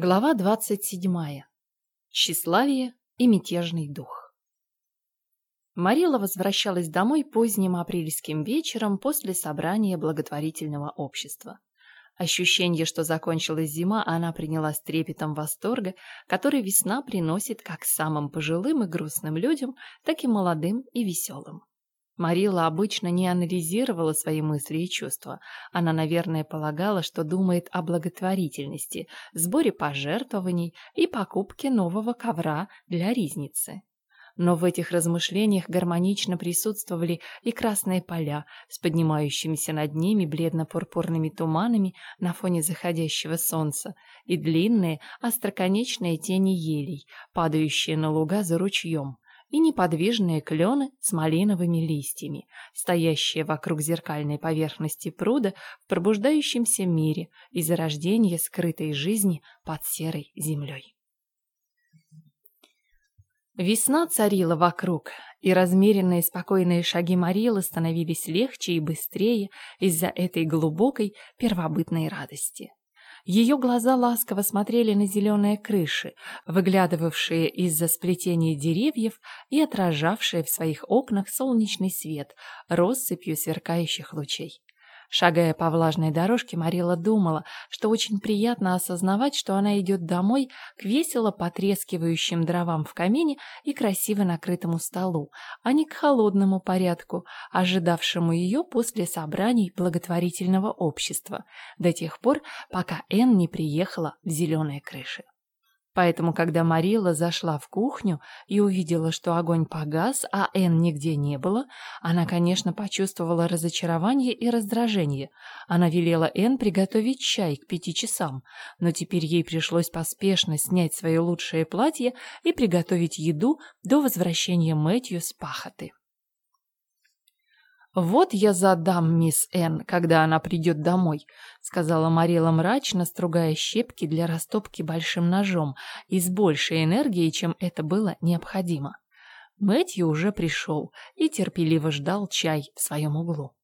Глава двадцать седьмая. Тщеславие и мятежный дух. Марила возвращалась домой поздним апрельским вечером после собрания благотворительного общества. Ощущение, что закончилась зима, она приняла с трепетом восторга, который весна приносит как самым пожилым и грустным людям, так и молодым и веселым. Марила обычно не анализировала свои мысли и чувства. Она, наверное, полагала, что думает о благотворительности, сборе пожертвований и покупке нового ковра для ризницы. Но в этих размышлениях гармонично присутствовали и красные поля с поднимающимися над ними бледно-пурпурными туманами на фоне заходящего солнца, и длинные остроконечные тени елей, падающие на луга за ручьем, и неподвижные клены с малиновыми листьями, стоящие вокруг зеркальной поверхности пруда в пробуждающемся мире и зарождение скрытой жизни под серой землей. Весна царила вокруг, и размеренные спокойные шаги Марилы становились легче и быстрее из-за этой глубокой первобытной радости. Ее глаза ласково смотрели на зеленые крыши, выглядывавшие из-за сплетения деревьев и отражавшие в своих окнах солнечный свет россыпью сверкающих лучей. Шагая по влажной дорожке, Марила думала, что очень приятно осознавать, что она идет домой к весело потрескивающим дровам в камине и красиво накрытому столу, а не к холодному порядку, ожидавшему ее после собраний благотворительного общества, до тех пор, пока Энн не приехала в зеленые крыши. Поэтому, когда Марила зашла в кухню и увидела, что огонь погас, а Энн нигде не было, она, конечно, почувствовала разочарование и раздражение. Она велела Энн приготовить чай к пяти часам, но теперь ей пришлось поспешно снять свое лучшее платье и приготовить еду до возвращения Мэтью с пахоты. «Вот я задам мисс Н, когда она придет домой», — сказала Марила мрачно, стругая щепки для растопки большим ножом и с большей энергией, чем это было необходимо. Мэтью уже пришел и терпеливо ждал чай в своем углу.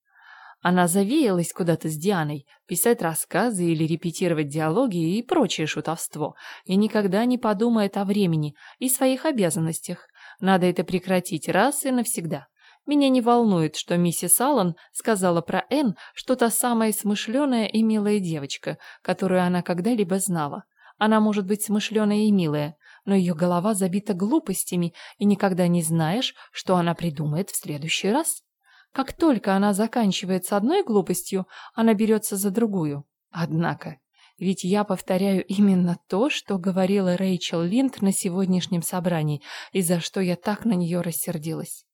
Она завеялась куда-то с Дианой, писать рассказы или репетировать диалоги и прочее шутовство, и никогда не подумает о времени и своих обязанностях. Надо это прекратить раз и навсегда. Меня не волнует, что миссис Аллан сказала про Энн, что та самая смышленая и милая девочка, которую она когда-либо знала. Она может быть смышленая и милая, но ее голова забита глупостями, и никогда не знаешь, что она придумает в следующий раз. Как только она заканчивает с одной глупостью, она берется за другую. Однако, ведь я повторяю именно то, что говорила Рэйчел Линд на сегодняшнем собрании, и за что я так на нее рассердилась.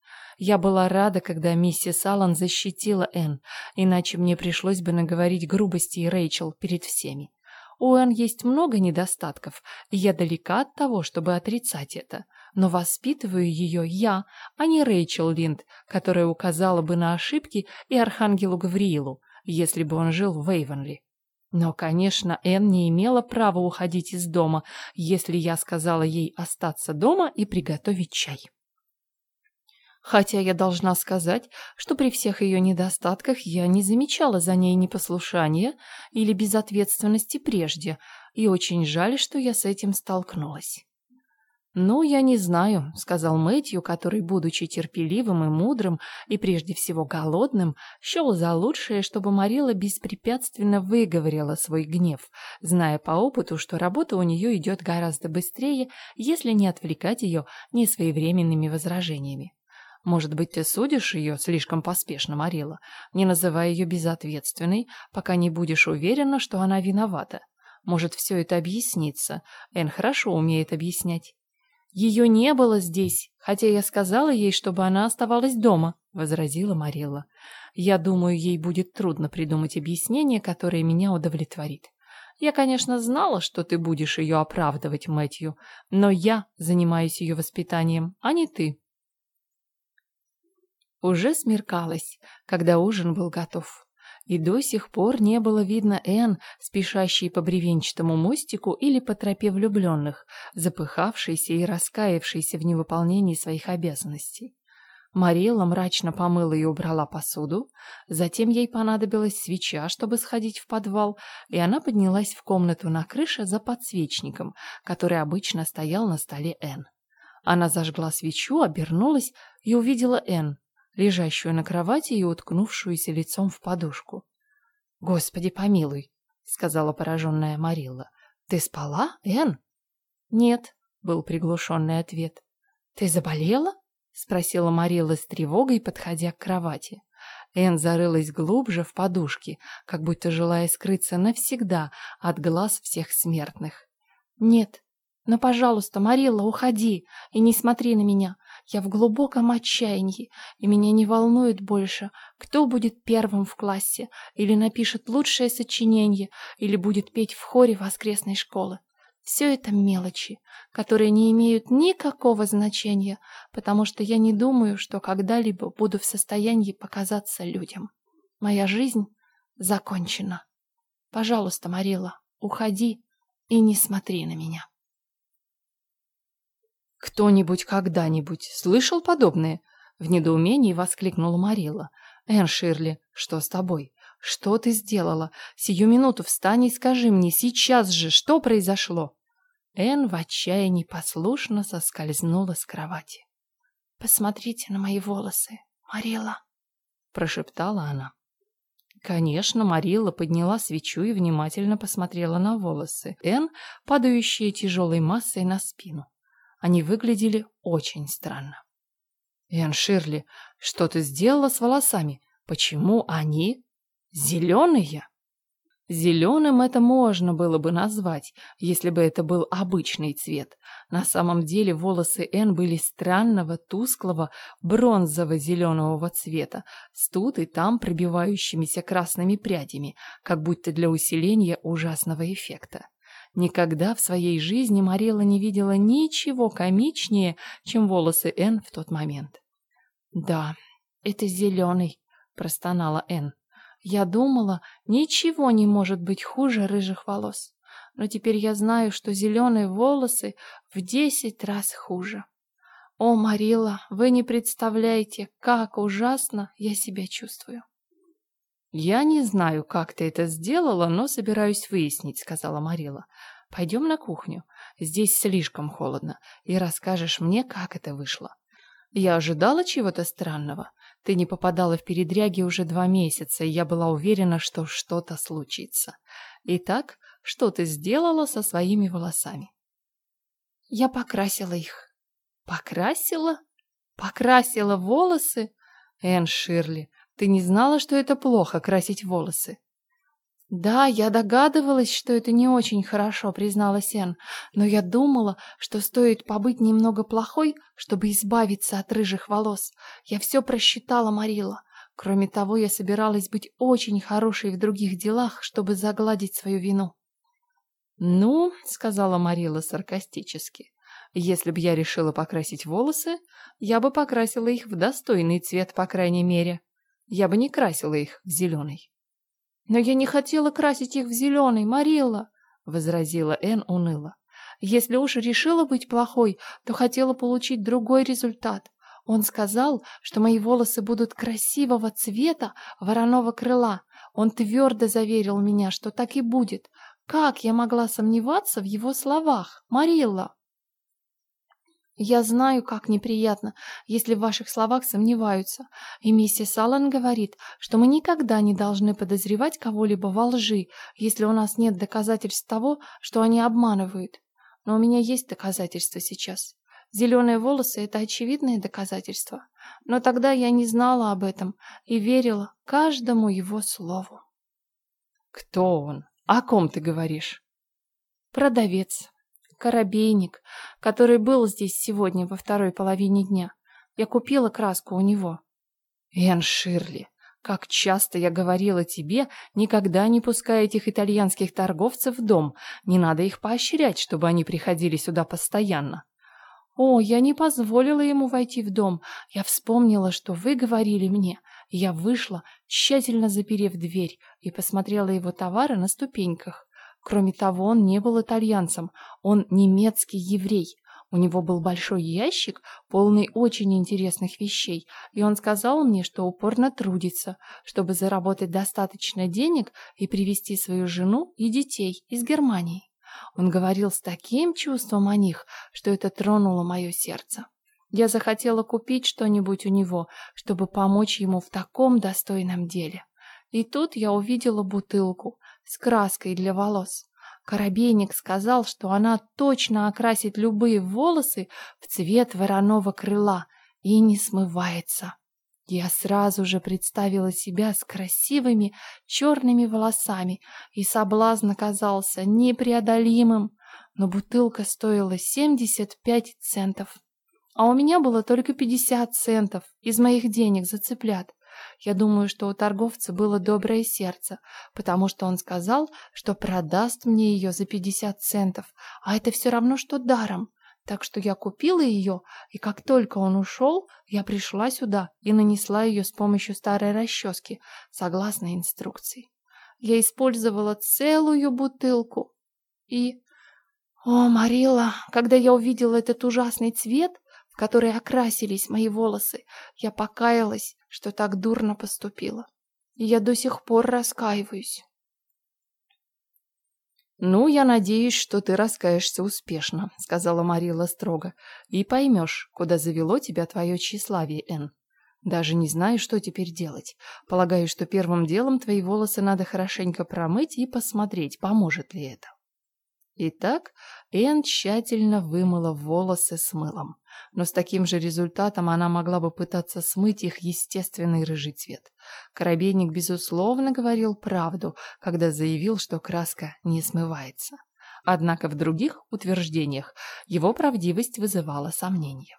Я была рада, когда миссис Аллан защитила Энн, иначе мне пришлось бы наговорить грубости Рэйчел перед всеми. У Энн есть много недостатков, и я далека от того, чтобы отрицать это. Но воспитываю ее я, а не Рэйчел Линд, которая указала бы на ошибки и Архангелу Гавриилу, если бы он жил в Вейвенли. Но, конечно, Энн не имела права уходить из дома, если я сказала ей остаться дома и приготовить чай. Хотя я должна сказать, что при всех ее недостатках я не замечала за ней непослушания или безответственности прежде, и очень жаль, что я с этим столкнулась. «Ну, я не знаю», — сказал Мэтью, который, будучи терпеливым и мудрым, и прежде всего голодным, счел за лучшее, чтобы Марила беспрепятственно выговорила свой гнев, зная по опыту, что работа у нее идет гораздо быстрее, если не отвлекать ее несвоевременными возражениями. Может быть, ты судишь ее слишком поспешно, Марила, не называя ее безответственной, пока не будешь уверена, что она виновата. Может, все это объяснится. Эн хорошо умеет объяснять. Ее не было здесь, хотя я сказала ей, чтобы она оставалась дома, возразила Марилла. Я думаю, ей будет трудно придумать объяснение, которое меня удовлетворит. Я, конечно, знала, что ты будешь ее оправдывать, Мэтью, но я занимаюсь ее воспитанием, а не ты. Уже смеркалось, когда ужин был готов. И до сих пор не было видно Энн, спешащей по бревенчатому мостику или по тропе влюбленных, запыхавшейся и раскаявшейся в невыполнении своих обязанностей. Марилла мрачно помыла и убрала посуду, затем ей понадобилась свеча, чтобы сходить в подвал, и она поднялась в комнату на крыше за подсвечником, который обычно стоял на столе Энн. Она зажгла свечу, обернулась и увидела Энн, лежащую на кровати и уткнувшуюся лицом в подушку. «Господи помилуй!» — сказала пораженная Марилла. «Ты спала, Энн?» «Нет», — был приглушенный ответ. «Ты заболела?» — спросила Марилла с тревогой, подходя к кровати. Энн зарылась глубже в подушки, как будто желая скрыться навсегда от глаз всех смертных. «Нет, но, пожалуйста, Марилла, уходи и не смотри на меня. Я в глубоком отчаянии, и меня не волнует больше, кто будет первым в классе, или напишет лучшее сочинение, или будет петь в хоре воскресной школы. Все это мелочи, которые не имеют никакого значения, потому что я не думаю, что когда-либо буду в состоянии показаться людям. Моя жизнь закончена. Пожалуйста, Марила, уходи и не смотри на меня. «Кто-нибудь когда-нибудь слышал подобное?» В недоумении воскликнула Марила. «Энн Ширли, что с тобой? Что ты сделала? Сию минуту встань и скажи мне сейчас же, что произошло?» Энн в отчаянии послушно соскользнула с кровати. «Посмотрите на мои волосы, Марила!» прошептала она. Конечно, Марила подняла свечу и внимательно посмотрела на волосы Энн, падающие тяжелой массой на спину. Они выглядели очень странно. «Энн Ширли, что ты сделала с волосами? Почему они зеленые?» Зеленым это можно было бы назвать, если бы это был обычный цвет. На самом деле волосы Энн были странного, тусклого, бронзово-зеленого цвета, с тут и там пробивающимися красными прядями, как будто для усиления ужасного эффекта. Никогда в своей жизни Марила не видела ничего комичнее, чем волосы Энн в тот момент. «Да, это зеленый», — простонала Энн. «Я думала, ничего не может быть хуже рыжих волос, но теперь я знаю, что зеленые волосы в десять раз хуже. О, Марила, вы не представляете, как ужасно я себя чувствую». «Я не знаю, как ты это сделала, но собираюсь выяснить», — сказала Марила. «Пойдем на кухню. Здесь слишком холодно, и расскажешь мне, как это вышло». «Я ожидала чего-то странного. Ты не попадала в передряги уже два месяца, и я была уверена, что что-то случится. Итак, что ты сделала со своими волосами?» «Я покрасила их». «Покрасила? Покрасила волосы?» Энн Ширли, ты не знала, что это плохо красить волосы? Да, я догадывалась, что это не очень хорошо, призналась Энн, но я думала, что стоит побыть немного плохой, чтобы избавиться от рыжих волос. Я все просчитала, Марила. Кроме того, я собиралась быть очень хорошей в других делах, чтобы загладить свою вину. «Ну», — сказала Марила саркастически, — «если бы я решила покрасить волосы, я бы покрасила их в достойный цвет, по крайней мере». Я бы не красила их в зеленый. «Но я не хотела красить их в зеленый, Марилла!» — возразила Энн уныло. «Если уж решила быть плохой, то хотела получить другой результат. Он сказал, что мои волосы будут красивого цвета вороного крыла. Он твердо заверил меня, что так и будет. Как я могла сомневаться в его словах, Марилла?» Я знаю, как неприятно, если в ваших словах сомневаются. И миссис Аллен говорит, что мы никогда не должны подозревать кого-либо во лжи, если у нас нет доказательств того, что они обманывают. Но у меня есть доказательства сейчас. Зеленые волосы — это очевидное доказательство. Но тогда я не знала об этом и верила каждому его слову. Кто он? О ком ты говоришь? Продавец. Коробейник, который был здесь сегодня во второй половине дня. Я купила краску у него. Энн Ширли, как часто я говорила тебе, никогда не пускай этих итальянских торговцев в дом. Не надо их поощрять, чтобы они приходили сюда постоянно. О, я не позволила ему войти в дом. Я вспомнила, что вы говорили мне. Я вышла, тщательно заперев дверь, и посмотрела его товары на ступеньках. Кроме того, он не был итальянцем, он немецкий еврей. У него был большой ящик, полный очень интересных вещей, и он сказал мне, что упорно трудится, чтобы заработать достаточно денег и привезти свою жену и детей из Германии. Он говорил с таким чувством о них, что это тронуло мое сердце. Я захотела купить что-нибудь у него, чтобы помочь ему в таком достойном деле. И тут я увидела бутылку с краской для волос. Коробейник сказал, что она точно окрасит любые волосы в цвет вороного крыла и не смывается. Я сразу же представила себя с красивыми черными волосами, и соблазн оказался непреодолимым, но бутылка стоила 75 центов. А у меня было только 50 центов из моих денег за цыплят. Я думаю, что у торговца было доброе сердце, потому что он сказал, что продаст мне ее за 50 центов, а это все равно, что даром. Так что я купила ее, и как только он ушел, я пришла сюда и нанесла ее с помощью старой расчески, согласно инструкции. Я использовала целую бутылку. И... О, Марила, когда я увидела этот ужасный цвет, в который окрасились мои волосы, я покаялась, что так дурно поступила. И я до сих пор раскаиваюсь. «Ну, я надеюсь, что ты раскаешься успешно», — сказала Марила строго, «и поймешь, куда завело тебя твое тщеславие, Энн. Даже не знаю, что теперь делать. Полагаю, что первым делом твои волосы надо хорошенько промыть и посмотреть, поможет ли это». Итак, Энн тщательно вымыла волосы с мылом. Но с таким же результатом она могла бы пытаться смыть их естественный рыжий цвет. Коробейник, безусловно, говорил правду, когда заявил, что краска не смывается. Однако в других утверждениях его правдивость вызывала сомнения.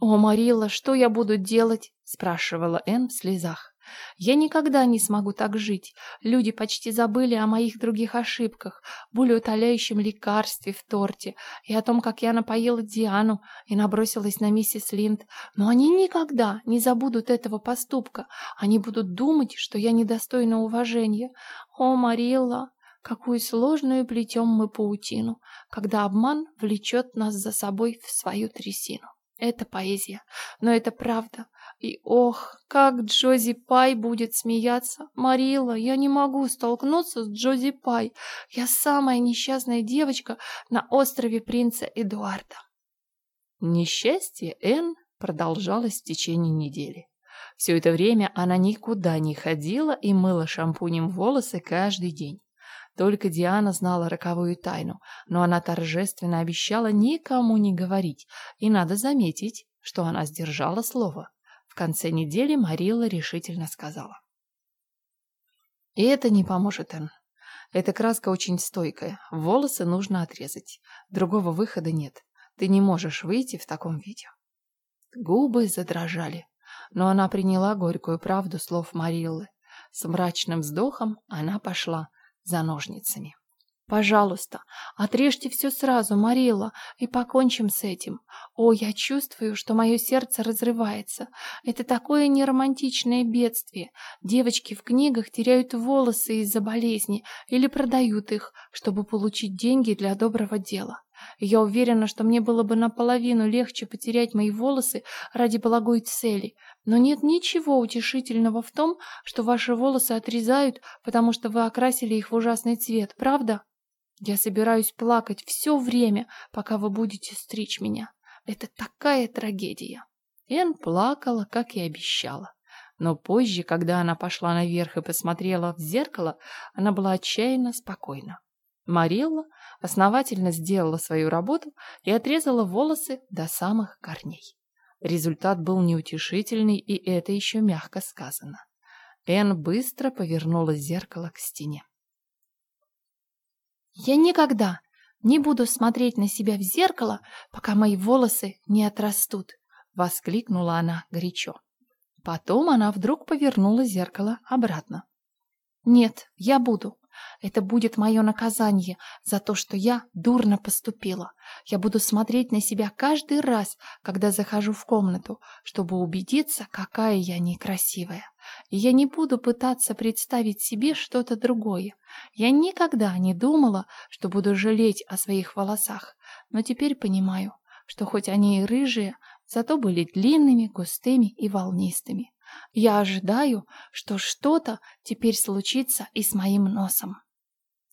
«О, Марилла, что я буду делать?» – спрашивала Энн в слезах. Я никогда не смогу так жить. Люди почти забыли о моих других ошибках, болеутоляющем лекарстве в торте и о том, как я напоила Диану и набросилась на миссис Линд. Но они никогда не забудут этого поступка. Они будут думать, что я недостойна уважения. О, Марилла, какую сложную плетем мы паутину, когда обман влечет нас за собой в свою трясину. Это поэзия, но это правда. И ох, как Джози Пай будет смеяться. Марила, я не могу столкнуться с Джози Пай. Я самая несчастная девочка на острове принца Эдуарда. Несчастье Энн продолжалось в течение недели. Все это время она никуда не ходила и мыла шампунем волосы каждый день. Только Диана знала роковую тайну, но она торжественно обещала никому не говорить, и надо заметить, что она сдержала слово конце недели Марилла решительно сказала. И это не поможет, Энн. Эта краска очень стойкая. Волосы нужно отрезать. Другого выхода нет. Ты не можешь выйти в таком виде. Губы задрожали. Но она приняла горькую правду слов Мариллы. С мрачным вздохом она пошла за ножницами. Пожалуйста, отрежьте все сразу, Марила, и покончим с этим. О, я чувствую, что мое сердце разрывается. Это такое неромантичное бедствие. Девочки в книгах теряют волосы из-за болезни или продают их, чтобы получить деньги для доброго дела. Я уверена, что мне было бы наполовину легче потерять мои волосы ради благой цели. Но нет ничего утешительного в том, что ваши волосы отрезают, потому что вы окрасили их в ужасный цвет, правда? Я собираюсь плакать все время, пока вы будете стричь меня. Это такая трагедия. Эн плакала, как и обещала. Но позже, когда она пошла наверх и посмотрела в зеркало, она была отчаянно спокойна. Марилла основательно сделала свою работу и отрезала волосы до самых корней. Результат был неутешительный, и это еще мягко сказано. Эн быстро повернула зеркало к стене. Я никогда не буду смотреть на себя в зеркало, пока мои волосы не отрастут, воскликнула она горячо. Потом она вдруг повернула зеркало обратно. Нет, я буду. Это будет мое наказание за то, что я дурно поступила. Я буду смотреть на себя каждый раз, когда захожу в комнату, чтобы убедиться, какая я некрасивая. Я не буду пытаться представить себе что-то другое. Я никогда не думала, что буду жалеть о своих волосах, но теперь понимаю, что хоть они и рыжие, зато были длинными, густыми и волнистыми. Я ожидаю, что что-то теперь случится и с моим носом.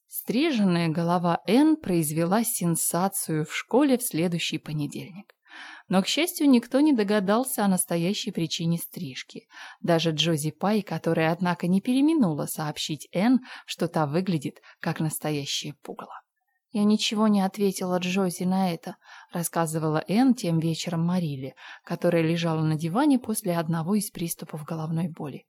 Стриженная голова Н произвела сенсацию в школе в следующий понедельник. Но, к счастью, никто не догадался о настоящей причине стрижки. Даже Джози Пай, которая, однако, не переминула сообщить Энн, что та выглядит как настоящее пугало. «Я ничего не ответила Джози на это», — рассказывала Энн тем вечером Мариле, которая лежала на диване после одного из приступов головной боли.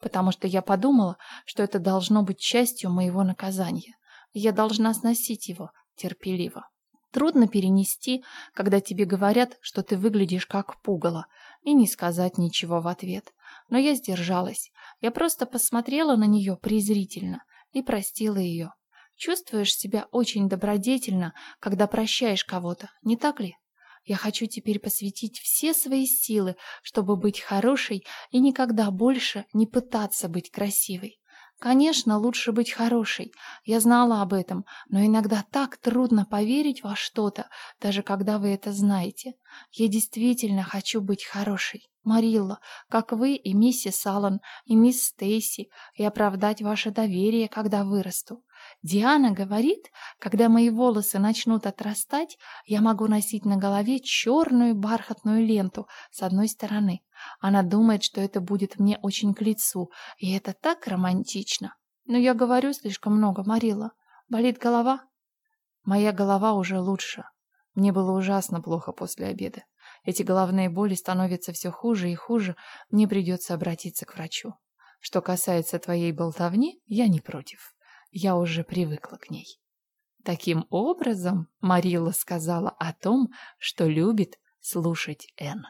«Потому что я подумала, что это должно быть частью моего наказания. Я должна сносить его терпеливо». Трудно перенести, когда тебе говорят, что ты выглядишь как пугало, и не сказать ничего в ответ. Но я сдержалась. Я просто посмотрела на нее презрительно и простила ее. Чувствуешь себя очень добродетельно, когда прощаешь кого-то, не так ли? Я хочу теперь посвятить все свои силы, чтобы быть хорошей и никогда больше не пытаться быть красивой. Конечно, лучше быть хорошей. Я знала об этом, но иногда так трудно поверить во что-то, даже когда вы это знаете. Я действительно хочу быть хорошей. Марилла, как вы и миссис Аллан, и мисс Стейси, и оправдать ваше доверие, когда вырасту. Диана говорит, когда мои волосы начнут отрастать, я могу носить на голове черную бархатную ленту с одной стороны. Она думает, что это будет мне очень к лицу, и это так романтично. Но я говорю слишком много, Марила. Болит голова? Моя голова уже лучше. Мне было ужасно плохо после обеда. Эти головные боли становятся все хуже и хуже, мне придется обратиться к врачу. Что касается твоей болтовни, я не против. Я уже привыкла к ней. Таким образом, Марила сказала о том, что любит слушать Энн.